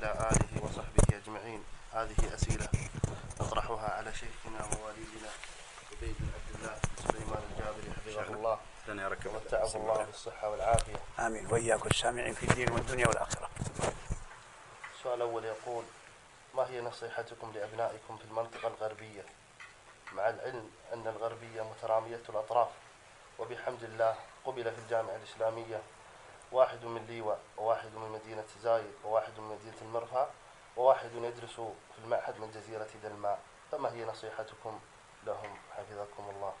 وعلى آله وصحبه أجمعين. هذه أسئلة نطرحها على شيخنا ووالدنا عبيد بن عبد الله سليمان الجابري حفظه الله ومتعه الله بالصحة والعافية. آمين. وإياكم السامعين في الدين والدنيا والآخرة. السؤال الأول يقول ما هي نصيحتكم لأبنائكم في المنطقة الغربية؟ مع العلم أن الغربية مترامية الأطراف وبحمد الله قبل في الجامعة الإسلامية واحد من ليوى وواحد من مدينة زايد وواحد من مدينة المرفأ وواحد يدرس في المعهد من جزيرة دلماء. فما هي نصيحتكم لهم؟ حفظكم الله.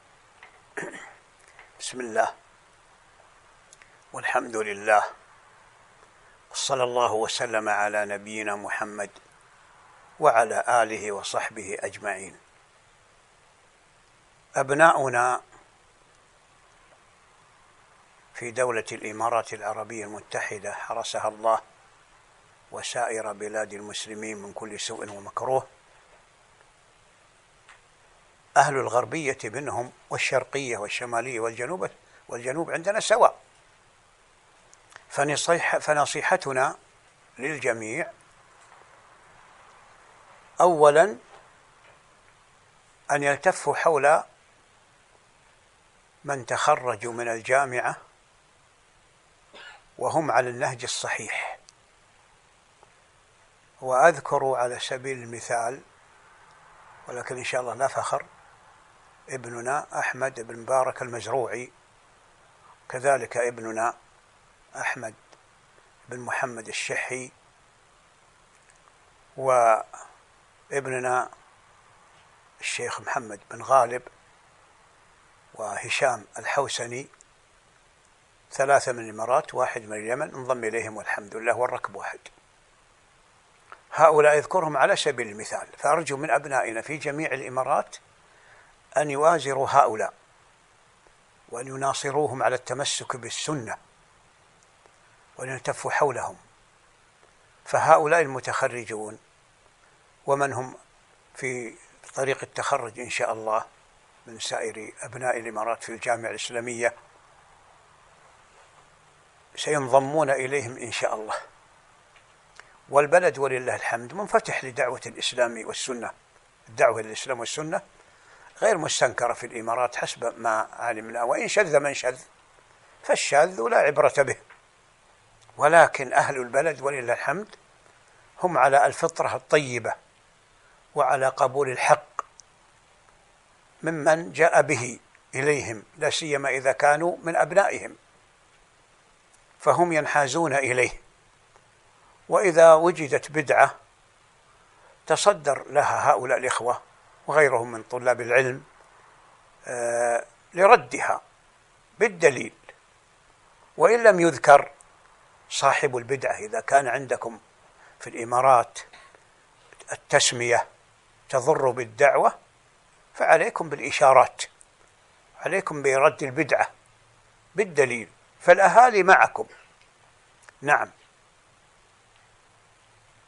بسم الله. والحمد لله. وصلى الله وسلم على نبينا محمد وعلى آله وصحبه أجمعين. أبناؤنا في دولة الإمارات العربية المتحدة حرسها الله وسائر بلاد المسلمين من كل سوء ومكروه. أهل الغربية منهم والشرقية والشمالية والجنوب والجنوب عندنا سواء. فنصيح فنصيحتنا للجميع أولا أن يلتفوا حول من تخرجوا من الجامعة وهم على النهج الصحيح. وأذكر على سبيل المثال ولكن إن شاء الله لا فخر ابننا أحمد بن مبارك المزروعي كذلك ابننا أحمد بن محمد الشحي وابننا الشيخ محمد بن غالب وهشام الحوسني ثلاثة من الإمارات واحد من اليمن انضم إليهم والحمد لله والركب واحد. هؤلاء أذكرهم على سبيل المثال فأرجو من أبنائنا في جميع الإمارات أن يوازروا هؤلاء وأن يناصروهم على التمسك بالسنة وأن يلتفوا حولهم. فهؤلاء المتخرجون ومن هم في طريق التخرج إن شاء الله من سائر أبناء الإمارات في الجامعة الإسلامية سينضمون إليهم إن شاء الله. والبلد ولله الحمد منفتح لدعوة الإسلام والسنة. الدعوة للإسلام والسنة غير مستنكرة في الإمارات حسب ما علمنا وإن شذ من شذ فالشاذ لا عبرة به. ولكن أهل البلد ولله الحمد هم على الفطرة الطيبة وعلى قبول الحق ممن جاء به إليهم لا سيما إذا كانوا من أبنائهم. فهم ينحازون إليه. وإذا وجدت بدعة تصدر لها هؤلاء الإخوة وغيرهم من طلاب العلم آه، لردها بالدليل. وإن لم يذكر صاحب البدعة إذا كان عندكم في الإمارات التسمية تضر بالدعوة فعليكم بالإشارات عليكم برد البدعة بالدليل. فالأهالي معكم. نعم.